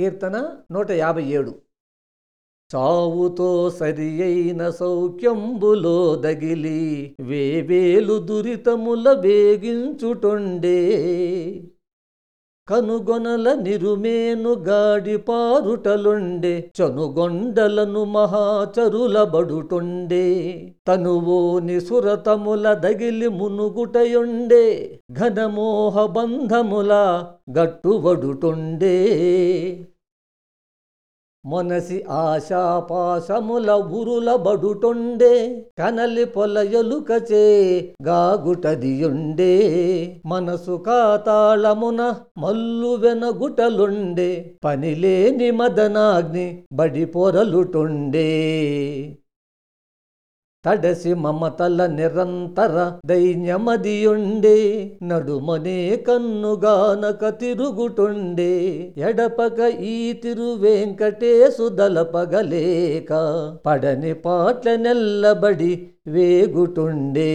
కీర్తన నూట యాభై ఏడు. చావుతో సరి అయిన సౌఖ్యంబులో దగిలి వేవేలు దురితముల వేగించుటొండే కనుగొనల నిరుమేను గాడి పారుటలుండే చనుగొండలను మహాచరుల బడుటుండే తనువోని సురతముల దగిలి మునుగుటయుండే ఘనమోహ బంధముల గట్టువడుటుండే మొనసి ఆశాపాశముల ఉరుల బడుటొండే కనలి పొలయలుకచే గాగుటదియుండే. మనసు కాతాళమున మల్లు వెనగుటలుండే పనిలేని మదనాగ్ని బడి పొరలుటుండే తడసి మమతల నిరంతర దైన్యమదియుండే నడుమనే కన్నుగానక తిరుగుటుండే ఎడపక ఈ తిరువెంకటేశు దలపగలేక పడని పాట్ల నెల్లబడి వేగుటుండే